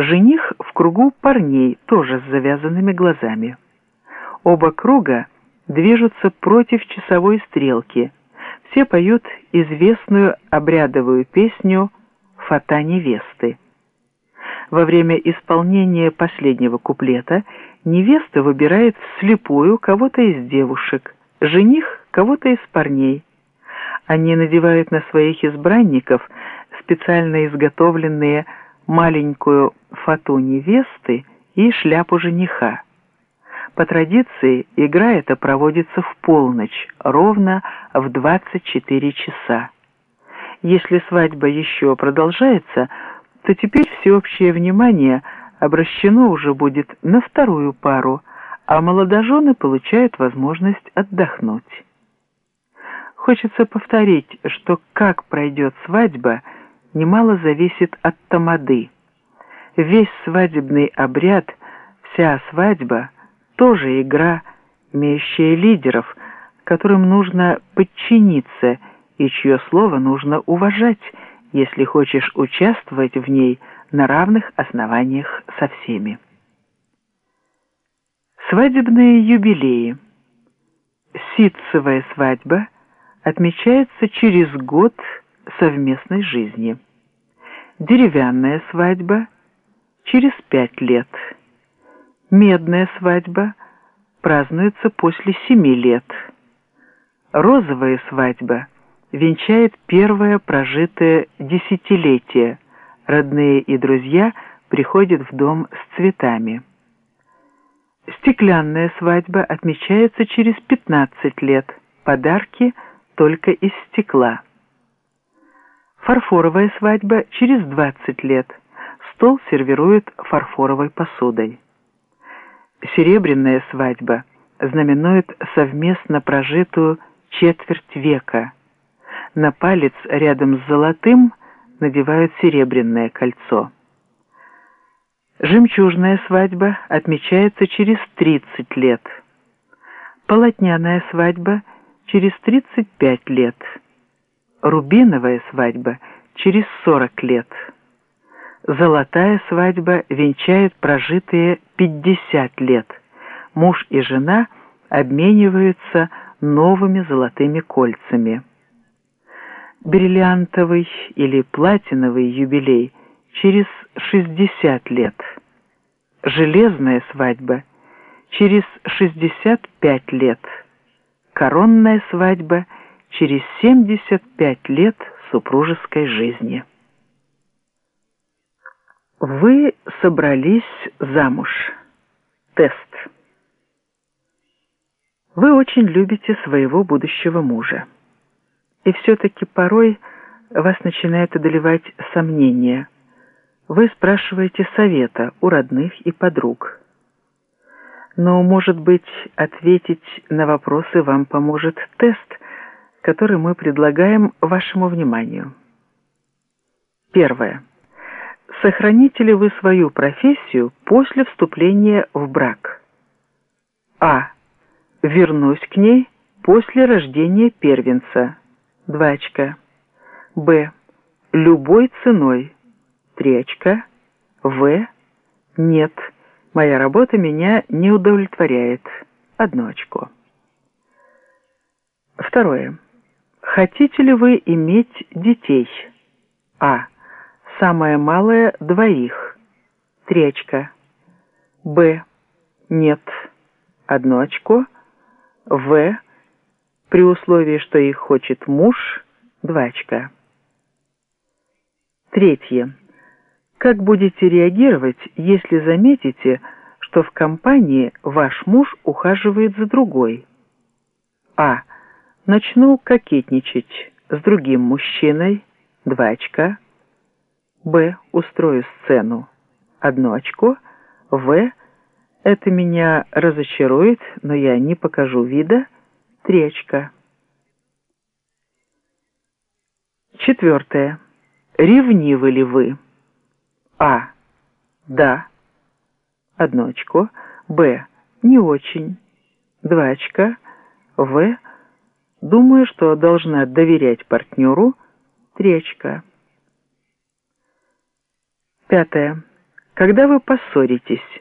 Жених в кругу парней, тоже с завязанными глазами. Оба круга движутся против часовой стрелки. Все поют известную обрядовую песню «Фата невесты». Во время исполнения последнего куплета невеста выбирает вслепую кого-то из девушек, жених кого-то из парней. Они надевают на своих избранников специально изготовленные маленькую фату невесты и шляпу жениха. По традиции игра эта проводится в полночь, ровно в 24 часа. Если свадьба еще продолжается, то теперь всеобщее внимание обращено уже будет на вторую пару, а молодожены получают возможность отдохнуть. Хочется повторить, что как пройдет свадьба, немало зависит от тамады. Весь свадебный обряд, вся свадьба – тоже игра, имеющая лидеров, которым нужно подчиниться и чье слово нужно уважать – если хочешь участвовать в ней на равных основаниях со всеми. Свадебные юбилеи. Ситцевая свадьба отмечается через год совместной жизни. Деревянная свадьба через пять лет. Медная свадьба празднуется после семи лет. Розовая свадьба – венчает первое прожитое десятилетие. Родные и друзья приходят в дом с цветами. Стеклянная свадьба отмечается через 15 лет, подарки только из стекла. Фарфоровая свадьба через 20 лет, стол сервируют фарфоровой посудой. Серебряная свадьба знаменует совместно прожитую четверть века – на палец рядом с золотым надевают серебряное кольцо. Жемчужная свадьба отмечается через 30 лет. Полотняная свадьба через 35 лет. Рубиновая свадьба через 40 лет. Золотая свадьба венчает прожитые 50 лет. Муж и жена обмениваются новыми золотыми кольцами бриллиантовый или платиновый юбилей через 60 лет, железная свадьба через 65 лет, коронная свадьба через 75 лет супружеской жизни. Вы собрались замуж. Тест. Вы очень любите своего будущего мужа. И все-таки порой вас начинает одолевать сомнения. Вы спрашиваете совета у родных и подруг. Но, может быть, ответить на вопросы вам поможет тест, который мы предлагаем вашему вниманию. Первое. Сохраните ли вы свою профессию после вступления в брак? А. Вернусь к ней после рождения первенца. 2 очка. Б. Любой ценой. 3 очка. В. Нет. Моя работа меня не удовлетворяет. Одно очко. Второе. Хотите ли вы иметь детей? А. Самое малое – двоих. Три очка. Б. Нет. Одно очко. В при условии, что их хочет муж, два очка. Третье. Как будете реагировать, если заметите, что в компании ваш муж ухаживает за другой? А. Начну кокетничать с другим мужчиной, два очка. Б. Устрою сцену, одно очко. В. Это меня разочарует, но я не покажу вида, Стречка. Четвертое. Ревнивы ли вы? А. Да. Одно очко. Б. Не очень. Два очка. В. Думаю, что должна доверять партнеру. Три очка. Пятое. Когда вы поссоритесь,